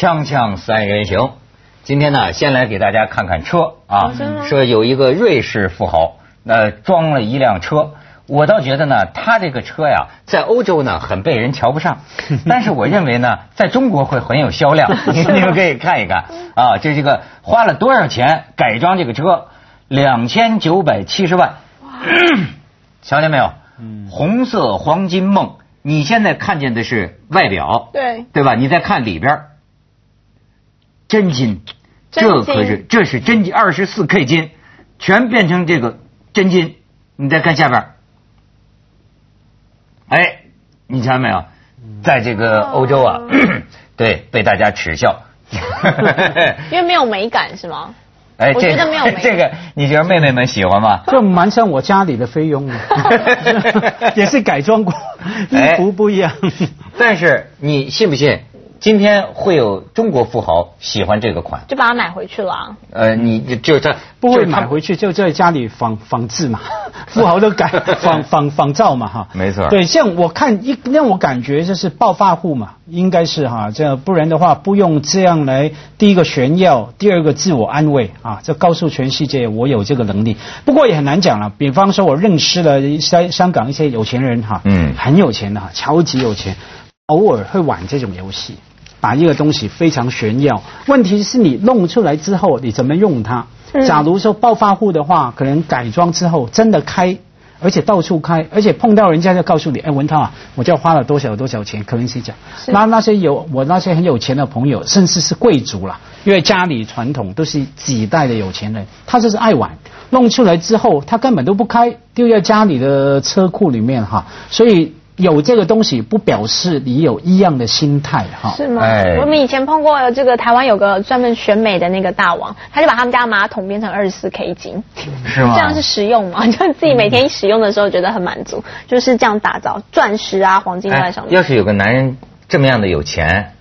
锵锵三人行，今天呢，先来给大家看看车啊。说有一个瑞士富豪，那装了一辆车。我倒觉得呢，他这个车呀，在欧洲呢很被人瞧不上，但是我认为呢，在中国会很有销量。你们可以看一看啊，这这个花了多少钱改装这个车？两千九百七十万。瞧见没有？红色黄金梦。你现在看见的是外表，对对吧？你再看里边，真金，这可是这是真金，二十四 K 金，全变成这个真金。你再看下边。哎，你瞧到没有？在这个欧洲啊，对，被大家耻笑，因为没有美感是吗？哎，我觉得没有。这个你觉得妹妹们喜欢吗？这蛮像我家里的菲佣，也是改装过，衣服不一样。但是你信不信？今天会有中国富豪喜欢这个款，就把它买回去了。呃，你就是他不会买回去，就在家里仿仿制嘛，富豪都改 仿仿仿造嘛，哈，没错。对，像我看一让我感觉就是暴发户嘛，应该是哈，这不然的话不用这样来，第一个炫耀，第二个自我安慰啊，这告诉全世界我有这个能力。不过也很难讲了，比方说我认识了香香港一些有钱人哈，嗯，很有钱的哈，超级有钱，偶尔会玩这种游戏。把一个东西非常炫耀，问题是你弄出来之后你怎么用它？假如说暴发户的话，可能改装之后真的开，而且到处开，而且碰到人家就告诉你，哎，文涛啊，我就花了多少多少钱，可能是讲。那那些有我那些很有钱的朋友，甚至是贵族啦，因为家里传统都是几代的有钱人，他就是爱玩，弄出来之后他根本都不开，丢在家里的车库里面哈，所以。有这个东西不表示你有一样的心态哈？是吗？我们以前碰过这个台湾有个专门选美的那个大王，他就把他们家马桶变成二十四 K 金，是吗？这样是实用吗？就自己每天使用的时候觉得很满足，就是这样打造钻石啊、黄金在上面。要是有个男人这么样的有钱。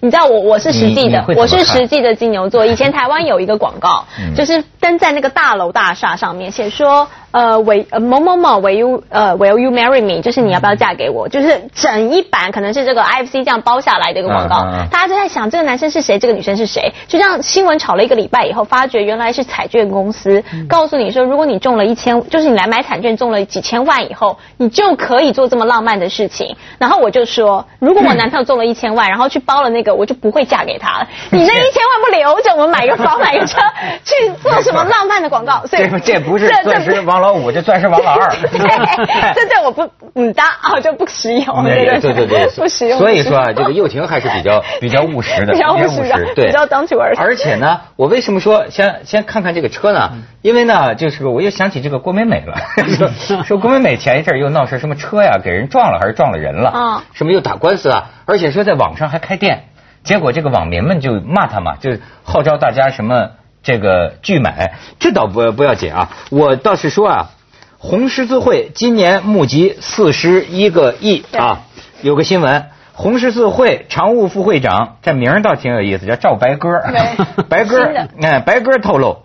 你知道我我是实际的，我是实际的金牛座。以前台湾有一个广告，就是登在那个大楼大厦上面，写说呃为呃某某某 will you 呃 will you marry me，就是你要不要嫁给我？就是整一版可能是这个 I F C 这样包下来的一个广告，大家就在想这个男生是谁，这个女生是谁？就这样新闻炒了一个礼拜以后，发觉原来是彩券公司告诉你说，如果你中了一千，就是你来买彩券中了几千万以后，你就可以做这么浪漫的事情。然后我就说，如果我男朋友中了一千万，然后去包了那个。我就不会嫁给他了。你那一千万不留着，我们买个房、买个车，去做什么浪漫的广告？所以这不是钻石王老五，这钻石王老二。这这我不嗯搭啊，就不实用。对对对对，不实用。所以说啊，这个幼婷还是比较 比较务实的，比较务实的，对，比较当主儿。而且呢，我为什么说先先看看这个车呢？因为呢，就是我又想起这个郭美美了。说郭美美前一阵又闹事，什么车呀给人撞了，还是撞了人了？啊，什么又打官司啊？而且说在网上还开店。结果这个网民们就骂他嘛，就号召大家什么这个拒买，这倒不不要紧啊。我倒是说啊，红十字会今年募集四十一个亿啊。有个新闻，红十字会常务副会长，这名儿倒挺有意思，叫赵白鸽。白鸽，哎，白鸽透露，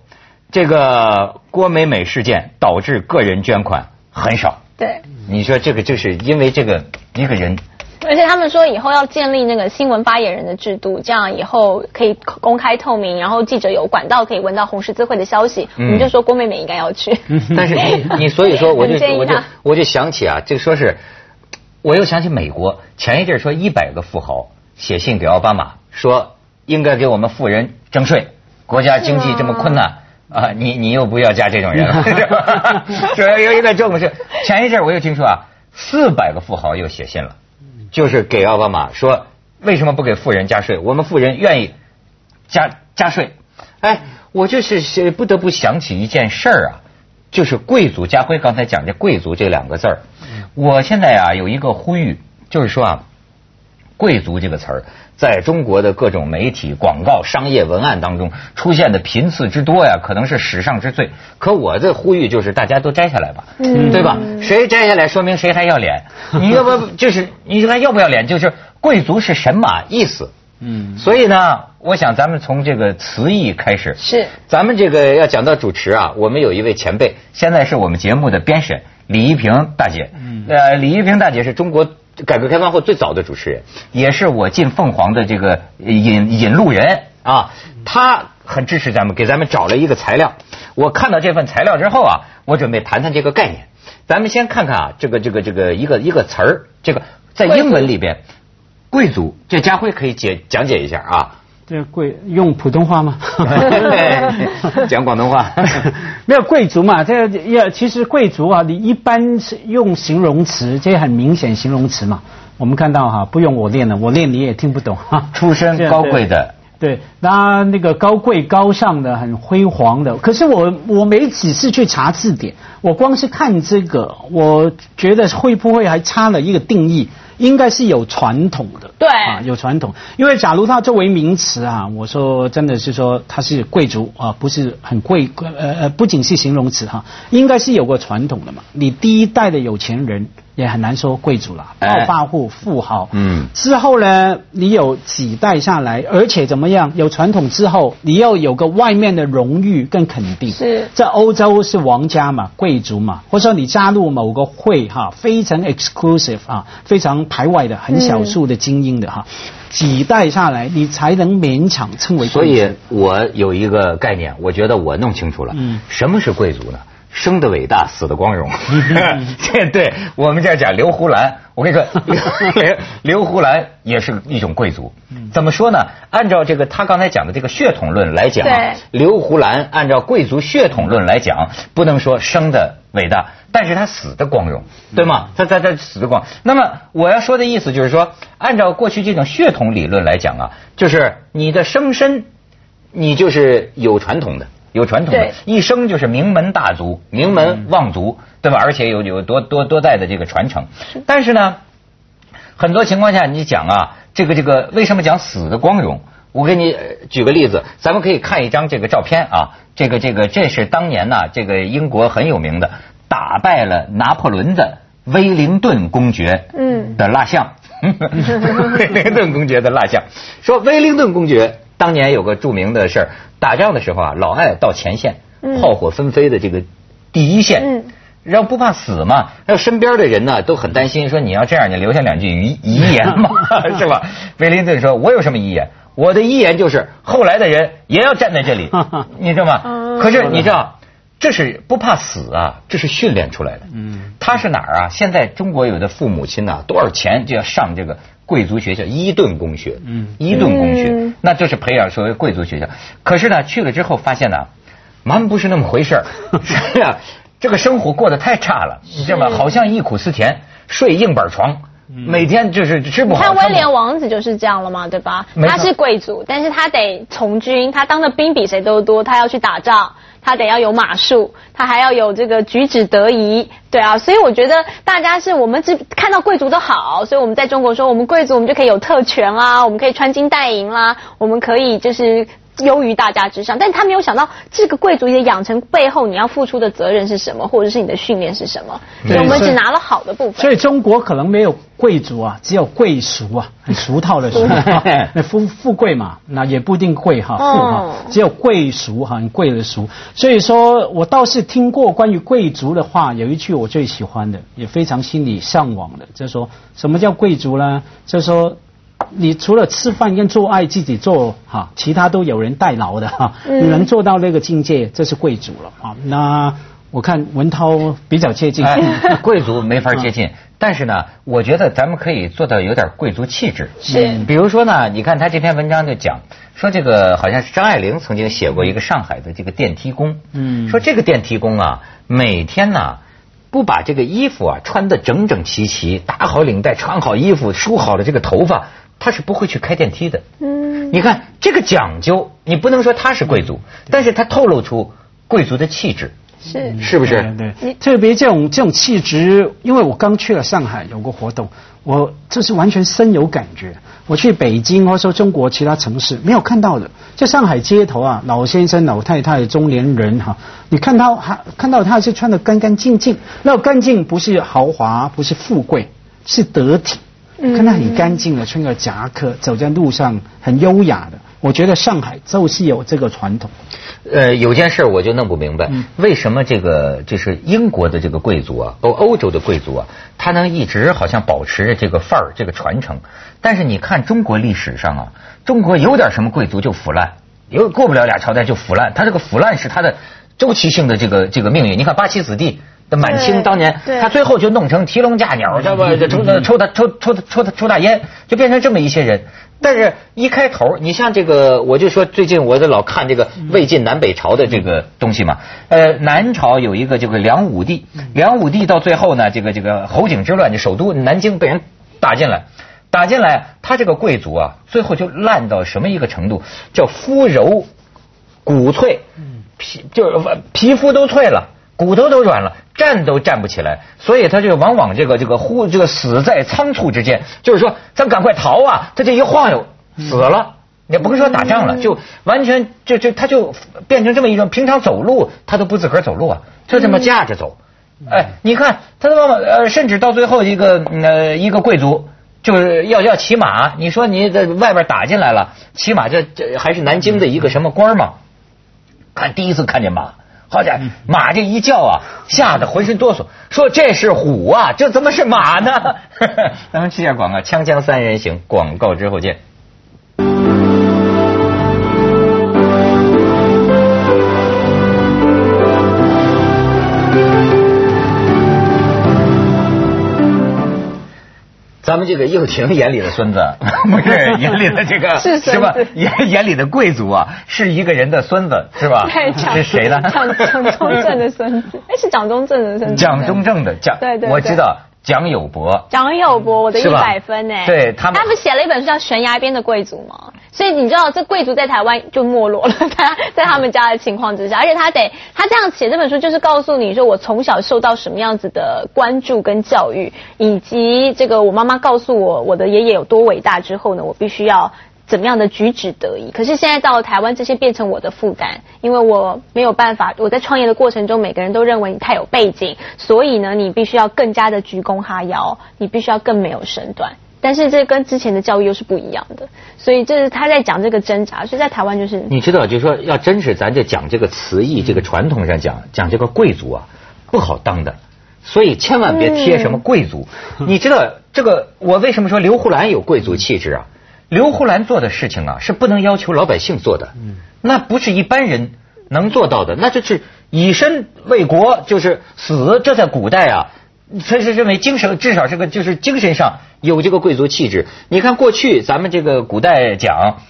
这个郭美美事件导致个人捐款很少。对，你说这个就是因为这个一个人。而且他们说以后要建立那个新闻发言人的制度，这样以后可以公开透明，然后记者有管道可以闻到红十字会的消息。我们就说郭美美应该要去。但是你你所以说我就我就我就想起啊，就说是，我又想起美国前一阵说一百个富豪写信给奥巴马说应该给我们富人征税，国家经济这么困难啊，你你又不要加这种人，主要有一个重视。前一阵我又听说啊，四百个富豪又写信了。就是给奥巴马说，为什么不给富人加税？我们富人愿意加加税。哎，我这是不得不想起一件事儿啊，就是贵族。家辉刚才讲这“贵族”这两个字儿，我现在啊有一个呼吁，就是说啊，贵族这个词儿。在中国的各种媒体、广告、商业文案当中出现的频次之多呀，可能是史上之最。可我的呼吁就是，大家都摘下来吧，对吧？谁摘下来，说明谁还要脸。你要不就是你还要不要脸？就是贵族是什么意思？嗯，所以呢，我想咱们从这个词义开始。是。咱们这个要讲到主持啊，我们有一位前辈，现在是我们节目的编审李一平大姐。呃，李玉萍大姐是中国改革开放后最早的主持人，也是我进凤凰的这个引引路人啊。她很支持咱们，给咱们找了一个材料。我看到这份材料之后啊，我准备谈谈这个概念。咱们先看看啊，这个这个这个一个一个词儿，这个在英文里边，贵族，这家辉可以解讲解一下啊。这贵用普通话吗？讲广东话。没有贵族嘛？这要其实贵族啊，你一般是用形容词，这很明显形容词嘛。我们看到哈，不用我练了，我练你也听不懂哈。出身高贵的。对，那那个高贵高尚的，很辉煌的。可是我我没几次去查字典，我光是看这个，我觉得会不会还差了一个定义？应该是有传统的。对，啊，有传统。因为假如它作为名词啊，我说真的是说它是贵族啊，不是很贵，呃呃，不仅是形容词哈，应该是有个传统的嘛。你第一代的有钱人。也很难说贵族了，暴发户、富豪。嗯，之后呢，你有几代下来，而且怎么样？有传统之后，你要有个外面的荣誉跟肯定。是，在欧洲是王家嘛，贵族嘛，或者说你加入某个会哈，非常 exclusive 啊，非常排外的，很少数的精英的哈，几代下来，你才能勉强称为。所以我有一个概念，我觉得我弄清楚了。嗯，什么是贵族呢？生的伟大，死的光荣。这对我们这儿讲刘胡兰，我跟你说，刘 刘胡兰也是一种贵族。怎么说呢？按照这个他刚才讲的这个血统论来讲，刘胡兰按照贵族血统论来讲，不能说生的伟大，但是他死的光荣，对吗？他他他死的光。那么我要说的意思就是说，按照过去这种血统理论来讲啊，就是你的生身，你就是有传统的。有传统的，一生就是名门大族、名门望族，对吧？而且有有多多多代的这个传承。但是呢，很多情况下，你讲啊，这个这个，为什么讲死的光荣？我给你举个例子，咱们可以看一张这个照片啊，这个这个，这是当年呢，这个英国很有名的，打败了拿破仑的威灵顿公爵嗯的蜡像。威灵顿公爵的蜡像，说威灵顿公爵。当年有个著名的事儿，打仗的时候啊，老爱到前线，炮火纷飞的这个第一线，然后不怕死嘛，然后身边的人呢都很担心，说你要这样，你留下两句遗遗言嘛，是吧？威灵顿说：“我有什么遗言？我的遗言就是后来的人也要站在这里，你知道吗？可是你知道，这是不怕死啊，这是训练出来的。嗯，他是哪儿啊？现在中国有的父母亲呐，多少钱就要上这个。”贵族学校伊顿公学，嗯，伊顿公学，那就是培养所谓贵族学校。可是呢，去了之后发现呢，蛮不是那么回事儿。是呀，这个生活过得太差了，你知道吗？好像忆苦思甜，睡硬板床，每天就是吃不好。看威廉王子就是这样了嘛，对吧？他是贵族，但是他得从军，他当的兵比谁都多，他要去打仗。他得要有马术，他还要有这个举止得宜，对啊，所以我觉得大家是我们只看到贵族的好，所以我们在中国说我们贵族，我们就可以有特权啦，我们可以穿金戴银啦，我们可以就是。优于大家之上，但他没有想到这个贵族的养成背后，你要付出的责任是什么，或者是你的训练是什么？我们只拿了好的部分。所以中国可能没有贵族啊，只有贵俗啊，很俗套的俗。那富富贵嘛，那也不一定贵哈，富哈，只有贵俗哈，很贵的俗。所以说我倒是听过关于贵族的话，有一句我最喜欢的，也非常心里向往的，就是说什么叫贵族呢？就是说。你除了吃饭跟做爱自己做哈，其他都有人代劳的哈。你能做到那个境界，这是贵族了啊。那我看文涛比较接近，贵族没法接近。但是呢，我觉得咱们可以做到有点贵族气质。是，比如说呢，你看他这篇文章就讲说，这个好像是张爱玲曾经写过一个上海的这个电梯工，嗯，说这个电梯工啊，每天呢不把这个衣服啊穿得整整齐齐，打好领带，穿好衣服，梳好了这个头发。他是不会去开电梯的。嗯，你看这个讲究，你不能说他是贵族，但是他透露出贵族的气质，是是不是？对，特别这种这种气质，因为我刚去了上海有个活动，我这是完全深有感觉。我去北京或者说中国其他城市没有看到的，在上海街头啊，老先生、老太太、中年人哈，你看到还看到他是穿的干干净净，那干净不是豪华，不是富贵，是得体。看他很干净的，穿个夹克走在路上很优雅的，我觉得上海就是有这个传统。呃，有件事我就弄不明白，为什么这个就是英国的这个贵族啊，欧欧洲的贵族啊，他能一直好像保持着这个范儿，这个传承。但是你看中国历史上啊，中国有点什么贵族就腐烂，有过不了俩朝代就腐烂。他这个腐烂是他的周期性的这个这个命运。你看八旗子弟。的满清当年，他最后就弄成提笼架鸟，知道不？抽抽大抽抽抽抽大烟，就变成这么一些人。但是一开头，你像这个，我就说最近我就老看这个魏晋南北朝的这个东西嘛。呃，南朝有一个这个梁武帝，梁武帝到最后呢，这个这个侯景之乱，这首都南京被人打进来，打进来，他这个贵族啊，最后就烂到什么一个程度？叫肤柔骨脆，皮就是皮肤都脆了。骨头都软了，站都站不起来，所以他就往往这个这个忽这个死在仓促之间，就是说咱赶快逃啊！他这一晃悠死了，也不是说打仗了，就完全就就他就变成这么一种平常走路他都不自个儿走路啊，就这么架着走。哎，你看他往往呃，甚至到最后一个呃一个贵族就是要要骑马，你说你在外边打进来了，骑马这这还是南京的一个什么官嘛？看第一次看见马。好家伙，马这一叫啊，吓得浑身哆嗦，说这是虎啊，这怎么是马呢？咱们去下广告，锵锵三人行，广告之后见。咱们这个幼婷眼里的孙子，不是眼里的这个 是吧？眼眼里的贵族啊，是一个人的孙子，是吧？是谁呢？蒋蒋中正的孙子，哎，是蒋中正的孙子。蒋中正的蒋，对对，我知道。蒋友柏，蒋友柏，我的一百分呢。对他们，他不写了一本书叫《悬崖边的贵族》吗？所以你知道，这贵族在台湾就没落了，他在他们家的情况之下，而且他得他这样写这本书，就是告诉你说，我从小受到什么样子的关注跟教育，以及这个我妈妈告诉我我的爷爷有多伟大之后呢，我必须要。怎么样的举止得宜？可是现在到了台湾，这些变成我的负担，因为我没有办法。我在创业的过程中，每个人都认为你太有背景，所以呢，你必须要更加的鞠躬哈腰，你必须要更没有身段。但是这跟之前的教育又是不一样的，所以这是他在讲这个挣扎。所以在台湾就是，你知道，就是说，要真是咱这讲这个词义，这个传统上讲讲这个贵族啊，不好当的，所以千万别贴什么贵族。你知道这个，我为什么说刘胡兰有贵族气质啊？刘胡兰做的事情啊，是不能要求老百姓做的，那不是一般人能做到的，那就是以身为国，就是死。这在古代啊，他是认为精神至少是个，就是精神上有这个贵族气质。你看过去咱们这个古代讲，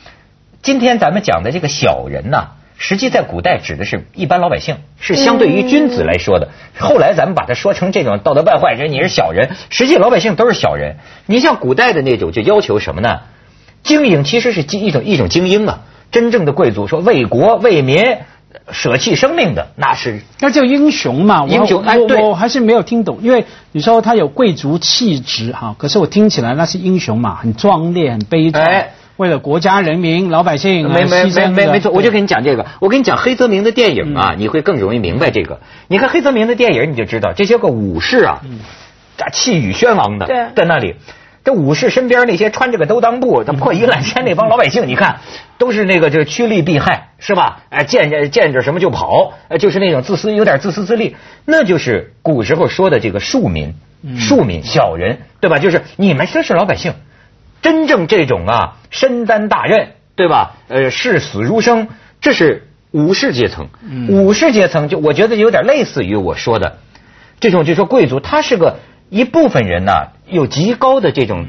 今天咱们讲的这个小人呐，实际在古代指的是一般老百姓，是相对于君子来说的。后来咱们把它说成这种道德败坏，人你是小人，实际老百姓都是小人。你像古代的那种，就要求什么呢？精英其实是一种一种精英啊，真正的贵族说为国为民舍弃生命的那是那叫英雄嘛？英雄哎，对，我还是没有听懂，因为你说他有贵族气质哈，可是我听起来那是英雄嘛，很壮烈、很悲壮，为了国家人民、老百姓没没没没没错，我就跟你讲这个，我跟你讲黑泽明的电影啊，你会更容易明白这个。你看黑泽明的电影，你就知道这些个武士啊，嗯气宇轩昂的，在那里。这武士身边那些穿着个兜裆布、的破衣烂衫那帮老百姓，你看都是那个就是趋利避害，是吧？哎，见着见着什么就跑，就是那种自私，有点自私自利，那就是古时候说的这个庶民、庶民、小人，对吧？就是你们这是老百姓，真正这种啊，身担大任，对吧？呃，视死如生，这是武士阶层。武士阶层就我觉得有点类似于我说的这种，就说贵族，他是个。一部分人呢有极高的这种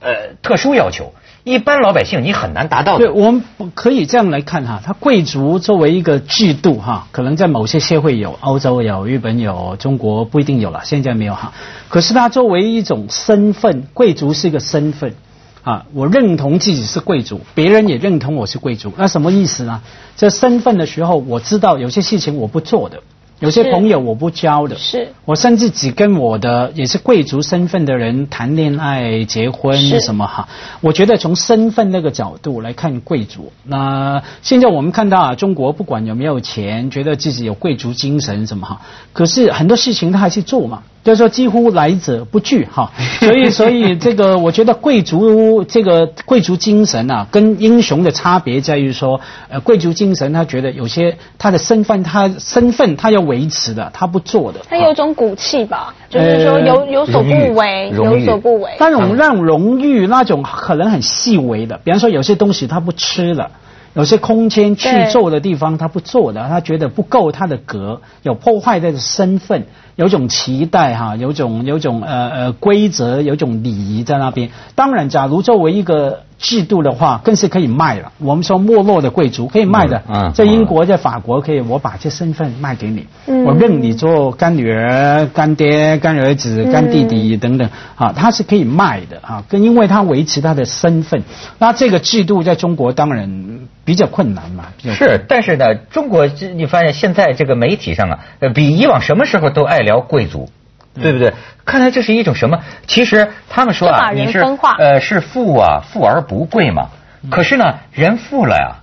呃特殊要求，一般老百姓你很难达到。对，我们可以这样来看哈，他贵族作为一个制度哈，可能在某些社会有，欧洲有，日本有，中国不一定有了，现在没有哈。可是他作为一种身份，贵族是一个身份啊，我认同自己是贵族，别人也认同我是贵族，那什么意思呢？这身份的时候，我知道有些事情我不做的。有些朋友我不交的，是我甚至只跟我的也是贵族身份的人谈恋爱、结婚什么哈。我觉得从身份那个角度来看贵族，那现在我们看到啊，中国不管有没有钱，觉得自己有贵族精神什么哈，可是很多事情他还是做嘛。就是说几乎来者不拒哈。所以所以这个我觉得贵族这个贵族精神啊，跟英雄的差别在于说，呃，贵族精神他觉得有些他的身份他身份他要维持的，他不做的。他有种骨气吧，就是说有有所不为，有所不为。那种让荣誉那种可能很细微的，比方说有些东西他不吃了。有些空间去做的地方，他不做的，他觉得不够他的格，有破坏他的身份，有种期待哈，有种有种呃呃规则，有种礼仪在那边。当然，假如作为一个。制度的话，更是可以卖了。我们说没落的贵族可以卖的，在英国、在法国可以，我把这身份卖给你，我认你做干女儿、干爹、干儿子、干弟弟等等，啊，他是可以卖的啊，跟因为他维持他的身份。那这个制度在中国当然比较困难嘛。是，但是呢，中国你发现现在这个媒体上啊，比以往什么时候都爱聊贵族。对不对？看来这是一种什么？其实他们说啊，你是呃是富啊，富而不贵嘛。可是呢，人富了呀，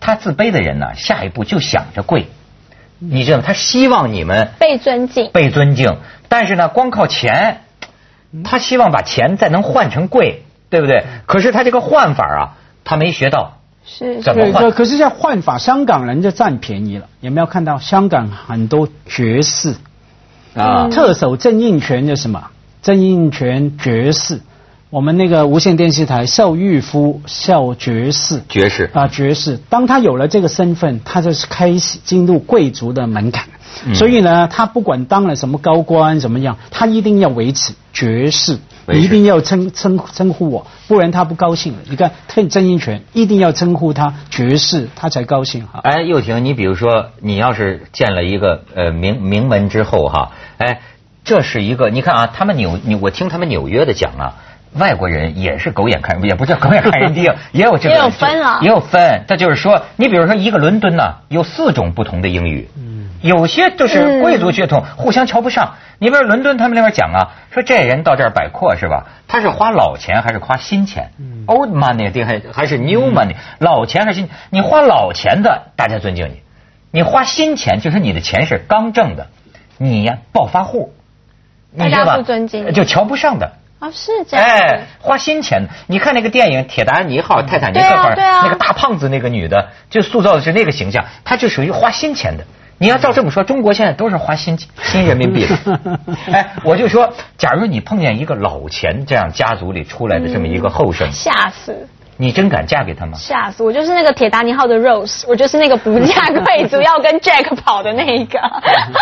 他自卑的人呢，下一步就想着贵。你知道吗，他希望你们被尊敬，被尊敬。但是呢，光靠钱，他希望把钱再能换成贵，对不对？可是他这个换法啊，他没学到，是怎么换？可是，在换法，香港人就占便宜了。有没有看到香港很多爵士？啊，特首郑应权的什么？郑应权爵士，我们那个无线电视台邵玉夫邵爵士，爵士啊爵士。当他有了这个身份，他就是开始进入贵族的门槛。所以呢，他不管当了什么高官怎么样，他一定要维持爵士，一定要称称称呼我，不然他不高兴了。你看，郑应权一定要称呼他爵士，他才高兴哈。哎，又婷，你比如说，你要是见了一个呃名名门之后哈，哎，这是一个，你看啊，他们纽你我听他们纽约的讲啊，外国人也是狗眼看，也不叫狗眼看人低，也有这个，也有分啊，也有分。这就是说，你比如说一个伦敦呢，有四种不同的英语。有些就是贵族血统，互相瞧不上。你比如伦敦，他们那边讲啊，说这人到这儿摆阔是吧？他是花老钱还是花新钱？Old money 还还是 new money？老钱还是新？你花老钱的，大家尊敬你；你花新钱，就是你的钱是刚挣的，你呀暴发户，大家不尊敬，就瞧不上的啊，是这样。哎，花新钱，你看那个电影《铁达尼号》《泰坦尼克号》，那个大胖子那个女的，就塑造的是那个形象，她就属于花新钱的。你要照这么说，中国现在都是花新新人民币的。哎，我就说，假如你碰见一个老钱这样家族里出来的这么一个后生，吓死！你真敢嫁给他吗？吓死！我就是那个铁达尼号的 Rose，我就是那个不嫁贵族要跟 Jack 跑的那一个，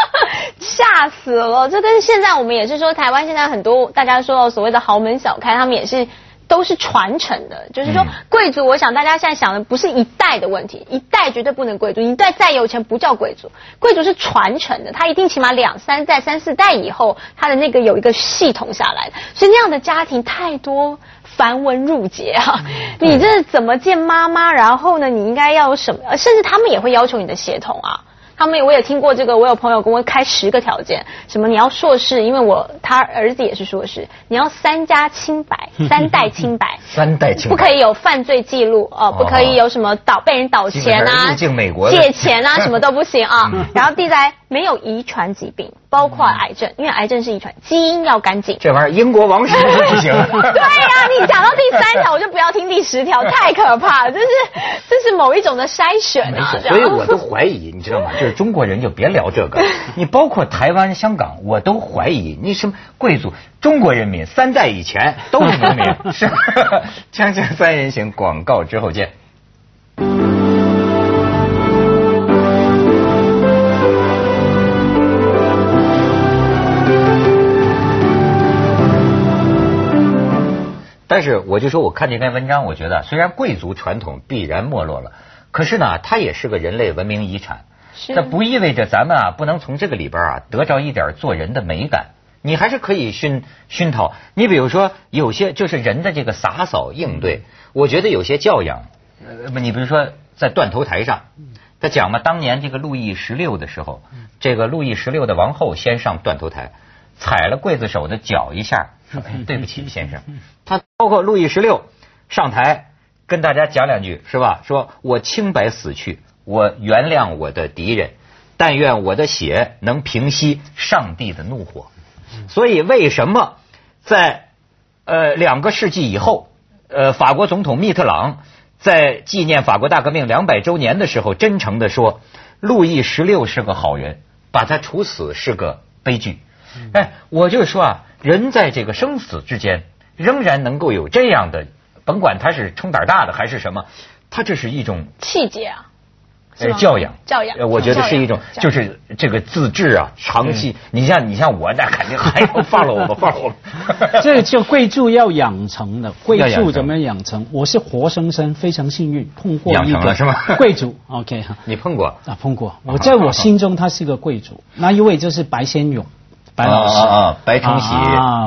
吓死了！这跟现在我们也是说，台湾现在很多大家说到所谓的豪门小开，他们也是。都是传承的，就是说贵族，我想大家现在想的不是一代的问题，一代绝对不能贵族，一代再有钱不叫贵族，贵族是传承的，他一定起码两三代、三四代以后，他的那个有一个系统下来的，所以那样的家庭太多繁文缛节啊，你这怎么见妈妈？然后呢，你应该要有什么？甚至他们也会要求你的血统啊。他们我也听过这个，我有朋友跟我开十个条件，什么你要硕士，因为我他儿子也是硕士，你要三家清白，三代清白，三代清白，不可以有犯罪记录哦，不可以有什么倒被人倒钱啊，借钱啊，什么都不行啊，然后第三没有遗传疾病。包括癌症，因为癌症是遗传，基因要干净。这玩意儿英国王室都不行。对呀，你讲到第三条，我就不要听第十条，太可怕了。这是这是某一种的筛选啊。所以我都怀疑，你知道吗？就是中国人就别聊这个。你包括台湾、香港，我都怀疑你什么贵族，中国人民三代以前都是农民。是，锵锵三人行，广告之后见。但是我就说，我看这篇文章，我觉得虽然贵族传统必然没落了，可是呢，它也是个人类文明遗产。这不意味着咱们啊不能从这个里边啊得着一点做人的美感。你还是可以熏熏陶。你比如说，有些就是人的这个洒扫应对，我觉得有些教养。呃，不，你比如说在断头台上，他讲嘛，当年这个路易十六的时候，这个路易十六的王后先上断头台，踩了刽子手的脚一下。说 对不起，先生。他包括路易十六上台跟大家讲两句，是吧？说我清白死去，我原谅我的敌人，但愿我的血能平息上帝的怒火。所以为什么在呃两个世纪以后，呃法国总统密特朗在纪念法国大革命两百周年的时候，真诚的说，路易十六是个好人，把他处死是个悲剧。哎，我就说啊，人在这个生死之间，仍然能够有这样的，甭管他是冲胆大的还是什么，他这是一种气节啊。呃，教养，教养，我觉得是一种，就是这个自制啊，长期。你像你像我，那肯定还要放了我吧，放了我。这个叫贵族要养成的，贵族怎么养成？我是活生生非常幸运碰过一个贵族。OK 哈，你碰过啊？碰过。我在我心中他是个贵族，那一位就是白先勇。白老师啊，白崇禧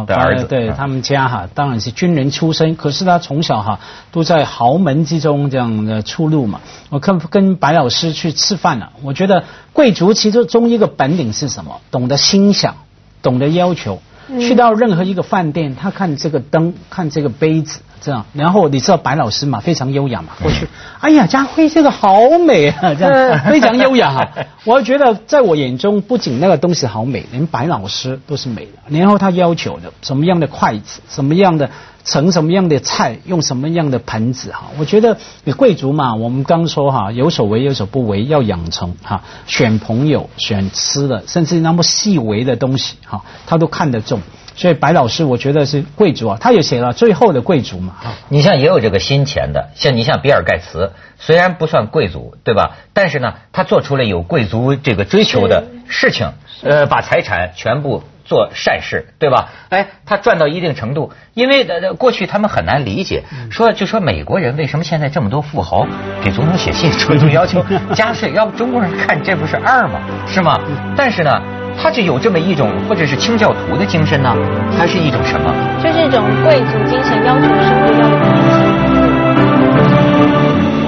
的儿子，对他们家哈，当然是军人出身，可是他从小哈都在豪门之中这样的出入嘛。我跟跟白老师去吃饭了，我觉得贵族其中一个本领是什么？懂得欣赏，懂得要求。去到任何一个饭店，他看这个灯，看这个杯子。这样，然后你知道白老师嘛，非常优雅嘛，过去，哎呀，家辉这个好美啊，这样非常优雅哈。我觉得在我眼中，不仅那个东西好美，连白老师都是美的。然后他要求的什么样的筷子，什么样的盛什么样的菜，用什么样的盆子哈。我觉得你贵族嘛，我们刚说哈，有所为有所不为，要养成哈，选朋友，选吃的，甚至那么细微的东西哈，他都看得重。所以白老师，我觉得是贵族啊，他也写了最后的贵族嘛。你像也有这个新钱的，像你像比尔盖茨，虽然不算贵族，对吧？但是呢，他做出了有贵族这个追求的事情，呃，把财产全部做善事，对吧？哎，他赚到一定程度，因为过去他们很难理解，说就说美国人为什么现在这么多富豪给总统写信，主动要求加税，要不中国人看这不是二吗？是吗？但是呢。他就有这么一种，或者是清教徒的精神呢，还是一种什么？就是一种贵族精神，要求社会要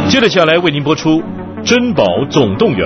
接着下来为您播出《珍宝总动员》。